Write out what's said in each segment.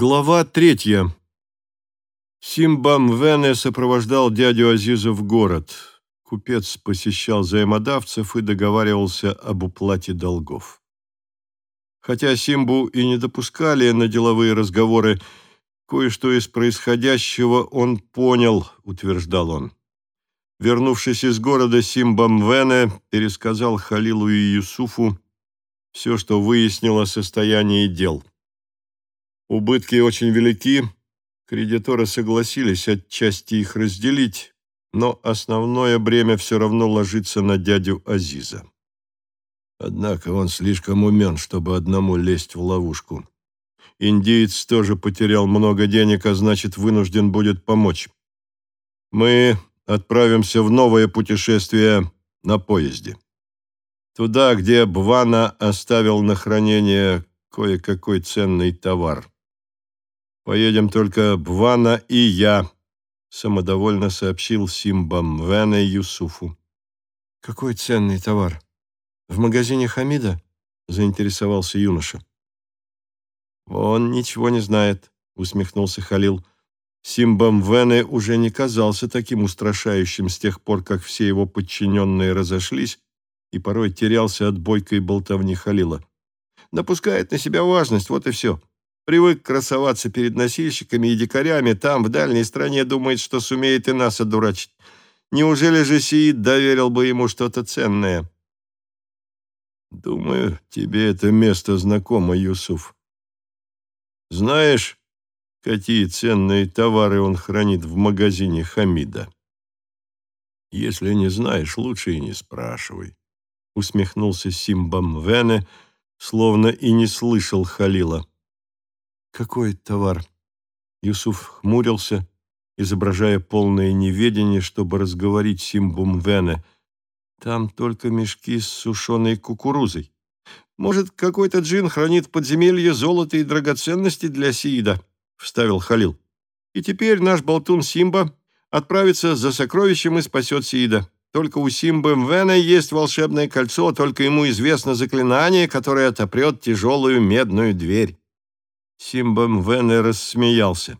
Глава третья. Симба Мвене сопровождал дядю Азиза в город. Купец посещал взаимодавцев и договаривался об уплате долгов. Хотя Симбу и не допускали на деловые разговоры, кое-что из происходящего он понял, утверждал он. Вернувшись из города, Симба Мвене пересказал Халилу и Юсуфу все, что выяснило состояние дел. Убытки очень велики, кредиторы согласились отчасти их разделить, но основное бремя все равно ложится на дядю Азиза. Однако он слишком умен, чтобы одному лезть в ловушку. Индиец тоже потерял много денег, а значит, вынужден будет помочь. Мы отправимся в новое путешествие на поезде. Туда, где Бвана оставил на хранение кое-какой ценный товар. Поедем только Бвана и я, самодовольно сообщил Симба Мвене Юсуфу. Какой ценный товар? В магазине Хамида? заинтересовался юноша. Он ничего не знает, усмехнулся Халил. Симба Мвене уже не казался таким устрашающим с тех пор, как все его подчиненные разошлись, и порой терялся от бойкой болтовни Халила. Напускает на себя важность, вот и все. Привык красоваться перед носильщиками и дикарями, там, в дальней стране, думает, что сумеет и нас одурачить. Неужели же Сиид доверил бы ему что-то ценное? Думаю, тебе это место знакомо, Юсуф. Знаешь, какие ценные товары он хранит в магазине Хамида? Если не знаешь, лучше и не спрашивай. Усмехнулся Симбам Вене, словно и не слышал Халила. «Какой товар?» Юсуф хмурился, изображая полное неведение, чтобы разговорить Симбумвене. «Там только мешки с сушеной кукурузой. Может, какой-то джин хранит в подземелье золото и драгоценности для Сиида?» — вставил Халил. «И теперь наш болтун Симба отправится за сокровищем и спасет Сиида. Только у Симбы Мвена есть волшебное кольцо, только ему известно заклинание, которое отопрет тяжелую медную дверь. Симбам Вене рассмеялся.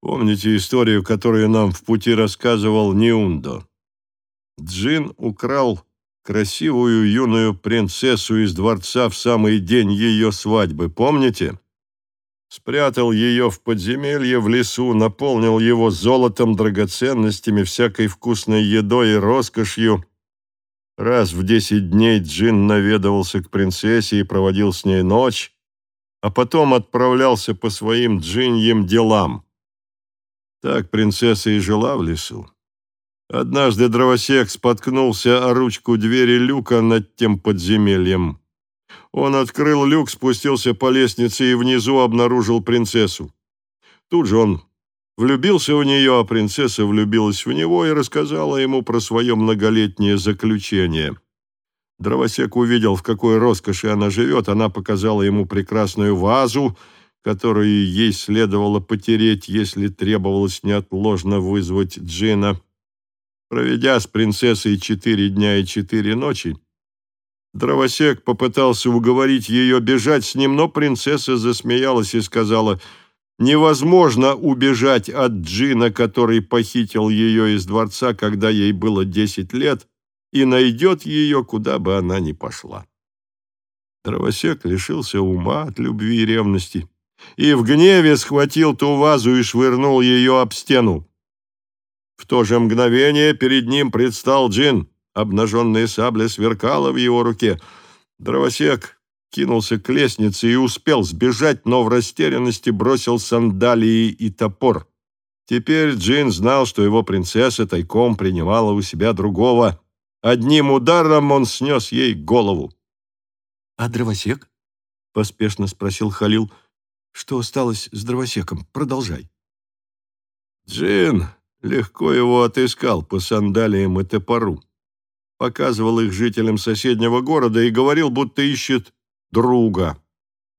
Помните историю, которую нам в пути рассказывал Ниундо? Джин украл красивую юную принцессу из дворца в самый день ее свадьбы, помните? Спрятал ее в подземелье в лесу, наполнил его золотом, драгоценностями, всякой вкусной едой и роскошью. Раз в десять дней Джин наведывался к принцессе и проводил с ней ночь, а потом отправлялся по своим джиньим делам. Так принцесса и жила в лесу. Однажды дровосек споткнулся о ручку двери люка над тем подземельем. Он открыл люк, спустился по лестнице и внизу обнаружил принцессу. Тут же он влюбился в нее, а принцесса влюбилась в него и рассказала ему про свое многолетнее заключение. Дровосек увидел, в какой роскоши она живет. Она показала ему прекрасную вазу, которую ей следовало потереть, если требовалось неотложно вызвать Джина. Проведя с принцессой четыре дня и четыре ночи, дровосек попытался уговорить ее бежать с ним, но принцесса засмеялась и сказала, «Невозможно убежать от Джина, который похитил ее из дворца, когда ей было десять лет, и найдет ее, куда бы она ни пошла. Дровосек лишился ума от любви и ревности и в гневе схватил ту вазу и швырнул ее об стену. В то же мгновение перед ним предстал джин. Обнаженная сабля сверкала в его руке. Дровосек кинулся к лестнице и успел сбежать, но в растерянности бросил сандалии и топор. Теперь Джин знал, что его принцесса тайком принимала у себя другого, Одним ударом он снес ей голову. — А дровосек? — поспешно спросил Халил. — Что осталось с дровосеком? Продолжай. Джин легко его отыскал по сандалиям и топору. Показывал их жителям соседнего города и говорил, будто ищет друга.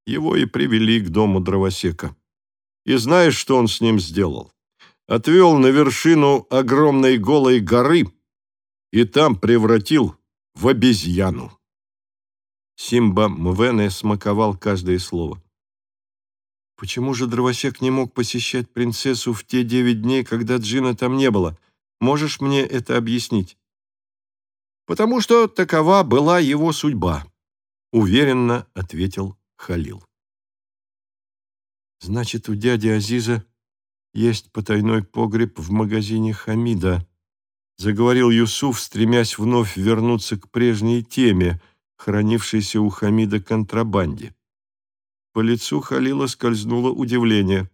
Его и привели к дому дровосека. И знаешь, что он с ним сделал? Отвел на вершину огромной голой горы — и там превратил в обезьяну. Симба Мвене смаковал каждое слово. Почему же дровосек не мог посещать принцессу в те девять дней, когда Джина там не было? Можешь мне это объяснить? Потому что такова была его судьба, уверенно ответил Халил. Значит, у дяди Азиза есть потайной погреб в магазине Хамида, заговорил Юсуф, стремясь вновь вернуться к прежней теме, хранившейся у Хамида контрабанде. По лицу Халила скользнуло удивление.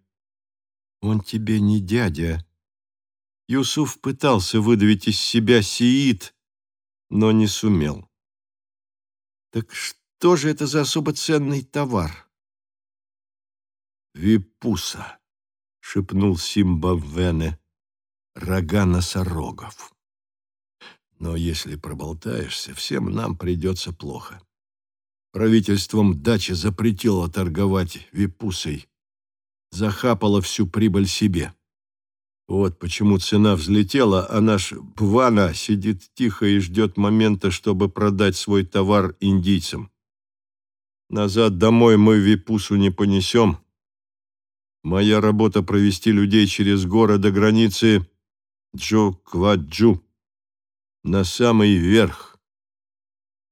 «Он тебе не дядя». Юсуф пытался выдавить из себя сиит, но не сумел. «Так что же это за особо ценный товар?» «Випуса», — шепнул Симба Вене, — «рога носорогов. Но если проболтаешься, всем нам придется плохо. Правительством дачи запретило торговать випусой. Захапало всю прибыль себе. Вот почему цена взлетела, а наш Пвана сидит тихо и ждет момента, чтобы продать свой товар индийцам. Назад домой мы випусу не понесем. Моя работа провести людей через горы до границы Джо-Кваджу на самый верх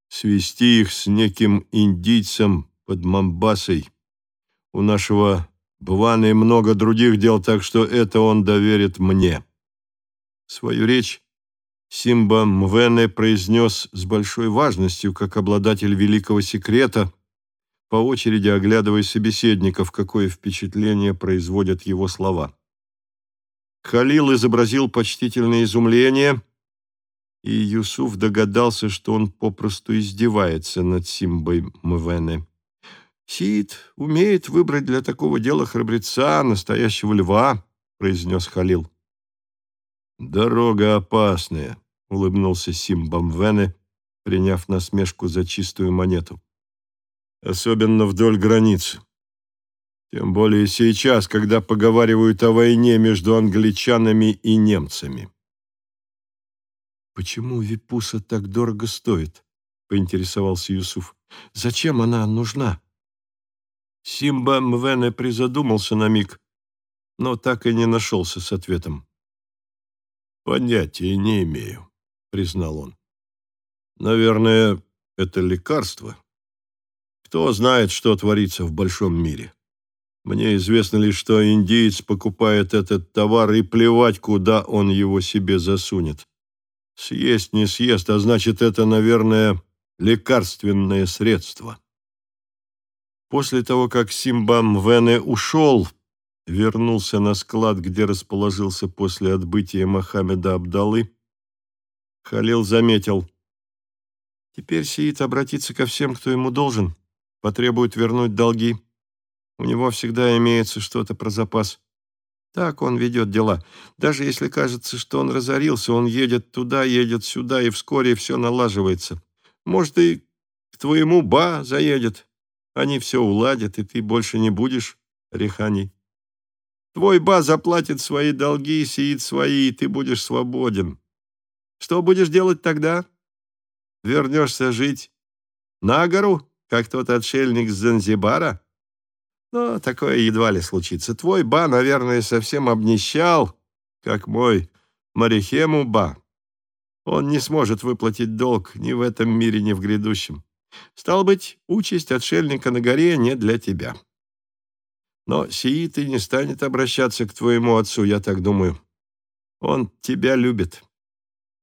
свести их с неким индийцем под Мамбасой. У нашего Бваны много других дел, так что это он доверит мне. Свою речь Симба Мвене произнес с большой важностью, как обладатель великого секрета, по очереди оглядывая собеседников, какое впечатление производят его слова. Халил изобразил почтительное изумление – и Юсуф догадался, что он попросту издевается над Симбой Мвене. «Сид умеет выбрать для такого дела храбреца, настоящего льва», — произнес Халил. «Дорога опасная», — улыбнулся Симба Мвене, приняв насмешку за чистую монету. «Особенно вдоль границы. Тем более сейчас, когда поговаривают о войне между англичанами и немцами». «Почему Випуса так дорого стоит?» — поинтересовался Юсуф. «Зачем она нужна?» Симба Мвене призадумался на миг, но так и не нашелся с ответом. «Понятия не имею», — признал он. «Наверное, это лекарство. Кто знает, что творится в большом мире. Мне известно лишь, что индиец покупает этот товар и плевать, куда он его себе засунет. Съесть не съест, а значит, это, наверное, лекарственное средство. После того, как Симбам Вене ушел, вернулся на склад, где расположился после отбытия Мохаммеда Абдалы, Халил заметил. Теперь Сиит обратится ко всем, кто ему должен, потребует вернуть долги. У него всегда имеется что-то про запас. Так он ведет дела. Даже если кажется, что он разорился, он едет туда, едет сюда, и вскоре все налаживается. Может, и к твоему ба заедет. Они все уладят, и ты больше не будешь рехани. Твой ба заплатит свои долги, сеет свои, и ты будешь свободен. Что будешь делать тогда? Вернешься жить на гору, как тот отшельник с Занзибара? Но такое едва ли случится. Твой ба, наверное, совсем обнищал, как мой Марихему ба. Он не сможет выплатить долг ни в этом мире, ни в грядущем. Стал быть, участь отшельника на горе не для тебя. Но Сиит и не станет обращаться к твоему отцу, я так думаю. Он тебя любит.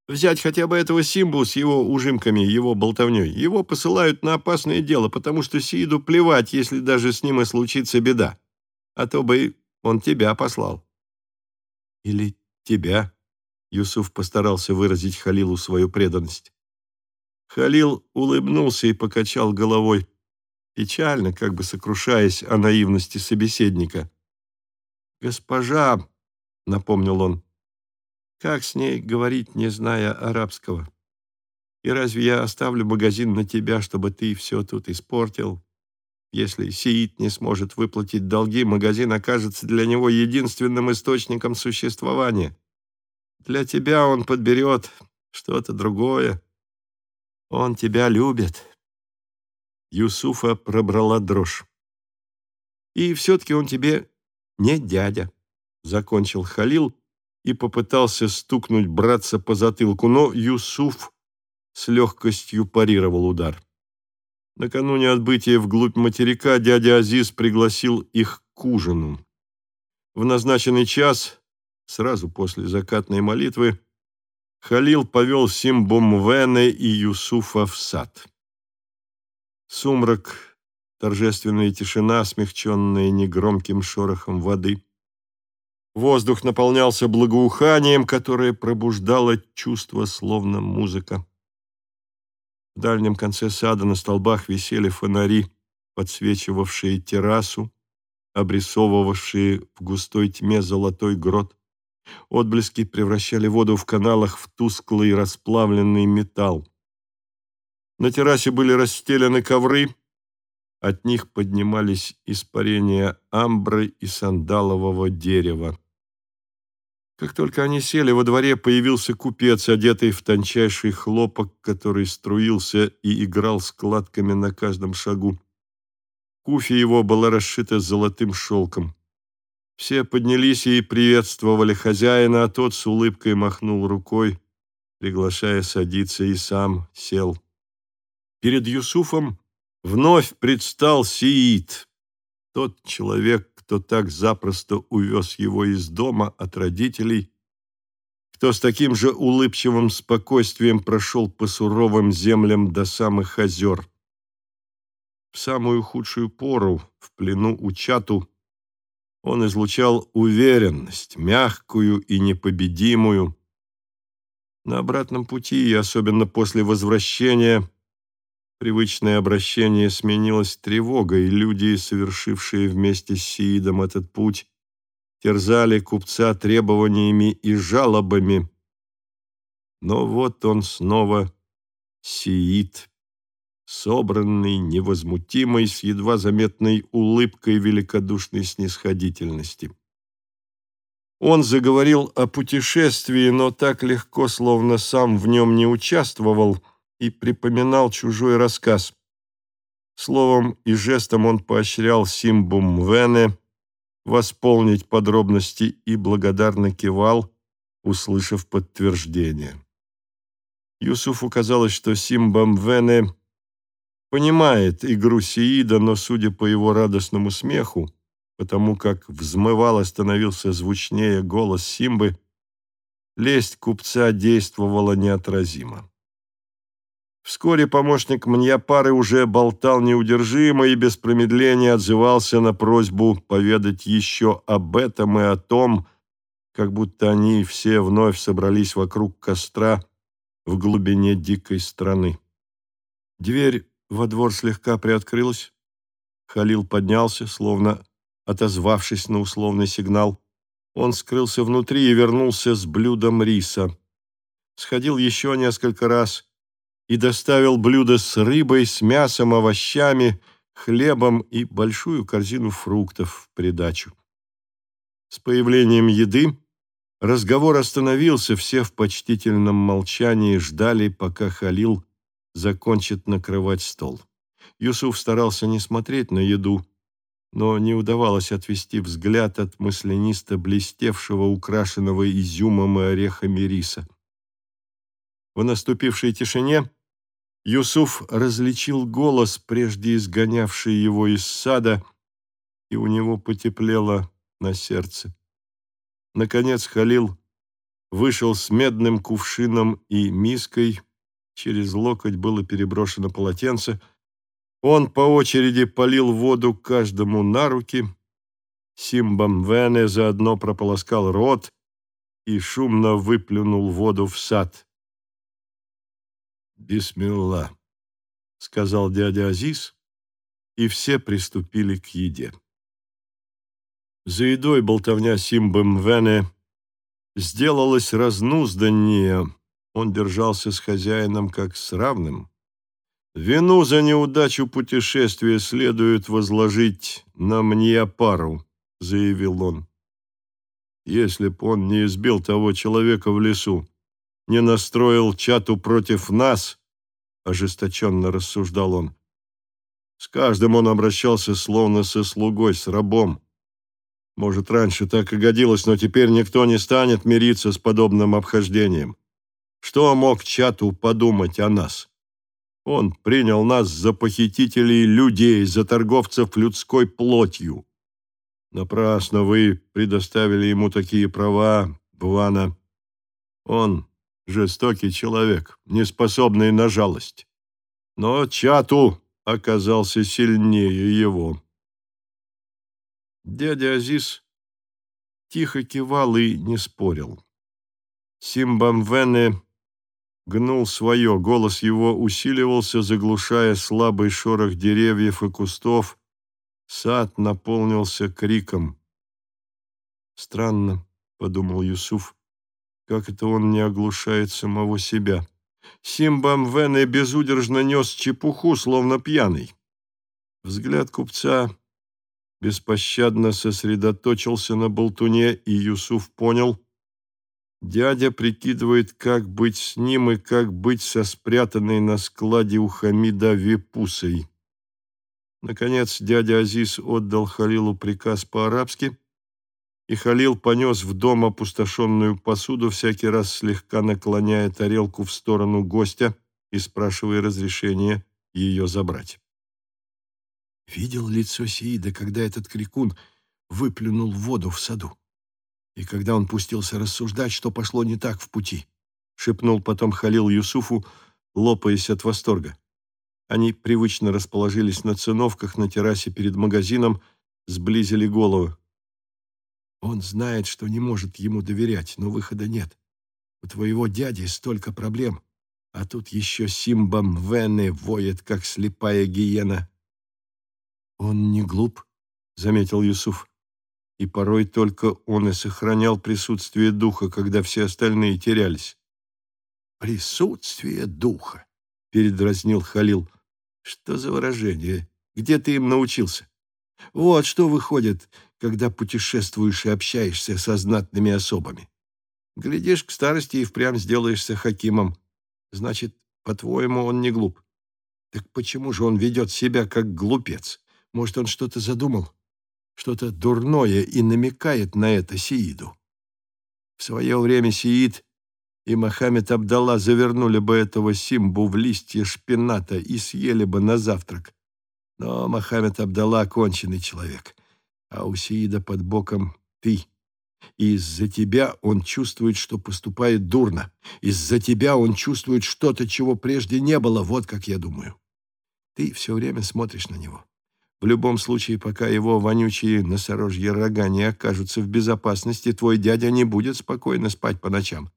Взять хотя бы этого Симбу с его ужимками, его болтовней. Его посылают на опасное дело, потому что Сииду плевать, если даже с ним и случится беда. А то бы он тебя послал. Или тебя. Юсуф постарался выразить Халилу свою преданность. Халил улыбнулся и покачал головой, печально, как бы сокрушаясь о наивности собеседника. «Госпожа», — напомнил он, как с ней говорить, не зная арабского? И разве я оставлю магазин на тебя, чтобы ты все тут испортил? Если Сиит не сможет выплатить долги, магазин окажется для него единственным источником существования. Для тебя он подберет что-то другое. Он тебя любит. Юсуфа пробрала дрожь. И все-таки он тебе не дядя, — закончил Халил и попытался стукнуть братца по затылку, но Юсуф с легкостью парировал удар. Накануне отбытия вглубь материка дядя Азиз пригласил их к ужину. В назначенный час, сразу после закатной молитвы, Халил повел Симбомвене и Юсуфа в сад. Сумрак, торжественная тишина, смягченная негромким шорохом воды. Воздух наполнялся благоуханием, которое пробуждало чувство, словно музыка. В дальнем конце сада на столбах висели фонари, подсвечивавшие террасу, обрисовывавшие в густой тьме золотой грот. Отблески превращали воду в каналах в тусклый расплавленный металл. На террасе были расстелены ковры, от них поднимались испарения амбры и сандалового дерева. Как только они сели, во дворе появился купец, одетый в тончайший хлопок, который струился и играл складками на каждом шагу. Куфи его была расшита золотым шелком. Все поднялись и приветствовали хозяина, а тот с улыбкой махнул рукой, приглашая садиться, и сам сел. Перед Юсуфом вновь предстал Сиит, тот человек, кто так запросто увез его из дома от родителей, кто с таким же улыбчивым спокойствием прошел по суровым землям до самых озер. В самую худшую пору, в плену у Чату, он излучал уверенность, мягкую и непобедимую. На обратном пути, и особенно после возвращения, Привычное обращение сменилось тревогой, и люди, совершившие вместе с Сиидом этот путь, терзали купца требованиями и жалобами. Но вот он снова Сиид, собранный, невозмутимый, с едва заметной улыбкой великодушной снисходительности. Он заговорил о путешествии, но так легко, словно сам в нем не участвовал – и припоминал чужой рассказ. Словом и жестом он поощрял Симбум Вене восполнить подробности и благодарно кивал, услышав подтверждение. Юсуфу казалось, что Симбам Вене понимает игру Сиида, но, судя по его радостному смеху, потому как взмывал и становился звучнее голос Симбы, лесть купца действовала неотразимо. Вскоре помощник Мньяпары уже болтал неудержимо и без промедления отзывался на просьбу поведать еще об этом и о том, как будто они все вновь собрались вокруг костра в глубине дикой страны. Дверь во двор слегка приоткрылась. Халил поднялся, словно отозвавшись на условный сигнал. Он скрылся внутри и вернулся с блюдом риса. Сходил еще несколько раз – и доставил блюдо с рыбой, с мясом, овощами, хлебом и большую корзину фруктов в придачу. С появлением еды разговор остановился, все в почтительном молчании ждали, пока Халил закончит накрывать стол. Юсуф старался не смотреть на еду, но не удавалось отвести взгляд от мысленисто блестевшего, украшенного изюмом и орехами риса. В наступившей тишине Юсуф различил голос, прежде изгонявший его из сада, и у него потеплело на сердце. Наконец Халил вышел с медным кувшином и миской, через локоть было переброшено полотенце. Он по очереди полил воду каждому на руки, Симбам Вене заодно прополоскал рот и шумно выплюнул воду в сад. «Бисмилла», — сказал дядя Азиз, и все приступили к еде. За едой болтовня Симбы Вене сделалась разнузданнее, он держался с хозяином как с равным. Вину за неудачу путешествия следует возложить на мне пару, заявил он. Если б он не избил того человека в лесу, не настроил чату против нас, ожесточенно рассуждал он, С каждым он обращался словно со слугой, с рабом. Может, раньше так и годилось, но теперь никто не станет мириться с подобным обхождением. Что мог Чату подумать о нас? Он принял нас за похитителей людей, за торговцев людской плотью. Напрасно вы предоставили ему такие права, Бвана. Он жестокий человек, не способный на жалость. Но Чату оказался сильнее его. Дядя Азиз тихо кивал и не спорил. Симбамвене гнул свое, голос его усиливался, заглушая слабый шорох деревьев и кустов. Сад наполнился криком. «Странно», — подумал Юсуф, — «как это он не оглушает самого себя?» Симбамвене безудержно нес чепуху, словно пьяный. Взгляд купца беспощадно сосредоточился на болтуне, и Юсуф понял, дядя прикидывает, как быть с ним и как быть со спрятанной на складе у Хамида Випусой. Наконец дядя Азиз отдал Халилу приказ по-арабски, и Халил понес в дом опустошенную посуду, всякий раз слегка наклоняя тарелку в сторону гостя и спрашивая разрешения ее забрать. Видел лицо Сиида, когда этот крикун выплюнул воду в саду. И когда он пустился рассуждать, что пошло не так в пути, шепнул потом Халил Юсуфу, лопаясь от восторга. Они привычно расположились на циновках на террасе перед магазином, сблизили головы. Он знает, что не может ему доверять, но выхода нет. У твоего дяди столько проблем, а тут еще Симбам Вене воет, как слепая гиена. «Он не глуп», — заметил Юсуф. И порой только он и сохранял присутствие духа, когда все остальные терялись. «Присутствие духа», — передразнил Халил. «Что за выражение? Где ты им научился? Вот что выходит, когда путешествуешь и общаешься со знатными особами. Глядишь, к старости и впрямь сделаешься хакимом. Значит, по-твоему, он не глуп. Так почему же он ведет себя как глупец? Может, он что-то задумал, что-то дурное и намекает на это Сииду. В свое время Сиид и Мохаммед Абдалла завернули бы этого Симбу в листья шпината и съели бы на завтрак. Но Мохаммед Абдалла — конченый человек, а у Сиида под боком ты. Из-за тебя он чувствует, что поступает дурно. Из-за тебя он чувствует что-то, чего прежде не было, вот как я думаю. Ты все время смотришь на него. В любом случае, пока его вонючие носорожьи рога не окажутся в безопасности, твой дядя не будет спокойно спать по ночам.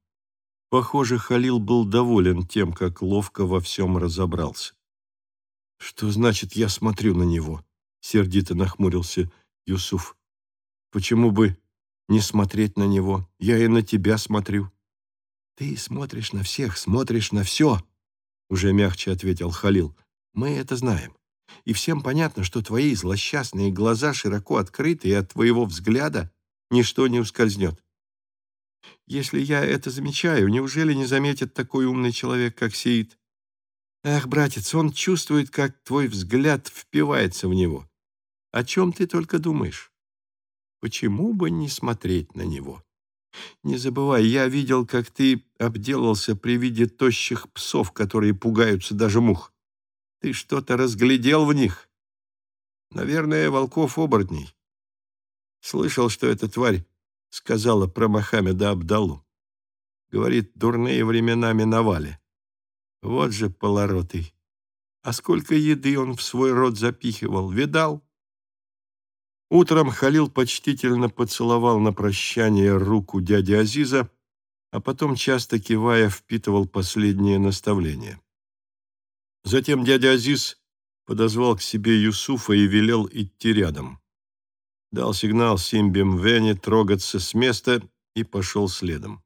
Похоже, Халил был доволен тем, как ловко во всем разобрался. «Что значит, я смотрю на него?» — сердито нахмурился Юсуф. «Почему бы не смотреть на него? Я и на тебя смотрю». «Ты смотришь на всех, смотришь на все», — уже мягче ответил Халил. «Мы это знаем и всем понятно, что твои злосчастные глаза широко открыты, и от твоего взгляда ничто не ускользнет. Если я это замечаю, неужели не заметит такой умный человек, как Сиит? Ах, братец, он чувствует, как твой взгляд впивается в него. О чем ты только думаешь? Почему бы не смотреть на него? Не забывай, я видел, как ты обделался при виде тощих псов, которые пугаются даже мух. Ты что-то разглядел в них? Наверное, волков-оборотней. Слышал, что эта тварь сказала про Мохаммеда Абдалу. Говорит, дурные времена миновали. Вот же полоротый. А сколько еды он в свой рот запихивал, видал? Утром Халил почтительно поцеловал на прощание руку дяди Азиза, а потом, часто кивая, впитывал последнее наставление. Затем дядя Азиз подозвал к себе Юсуфа и велел идти рядом. Дал сигнал Симбим Вене трогаться с места и пошел следом.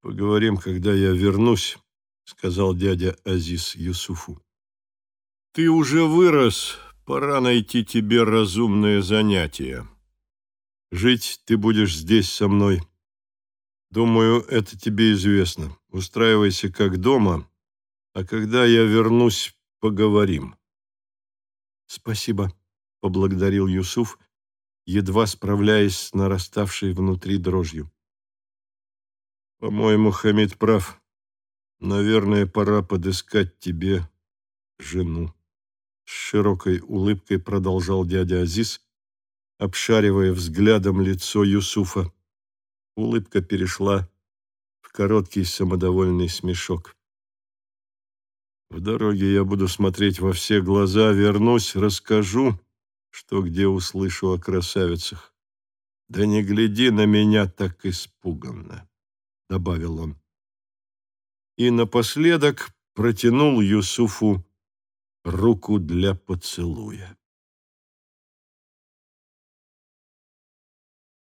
«Поговорим, когда я вернусь», — сказал дядя Азиз Юсуфу. «Ты уже вырос, пора найти тебе разумное занятие. Жить ты будешь здесь со мной. Думаю, это тебе известно. Устраивайся как дома, а когда я вернусь, поговорим. «Спасибо», — поблагодарил Юсуф, едва справляясь с нараставшей внутри дрожью. «По-моему, Хамид прав. Наверное, пора подыскать тебе жену». С широкой улыбкой продолжал дядя Азиз, обшаривая взглядом лицо Юсуфа. Улыбка перешла в короткий самодовольный смешок. В дороге я буду смотреть во все глаза, вернусь, расскажу, что где услышу о красавицах. Да не гляди на меня так испуганно, — добавил он. И напоследок протянул Юсуфу руку для поцелуя.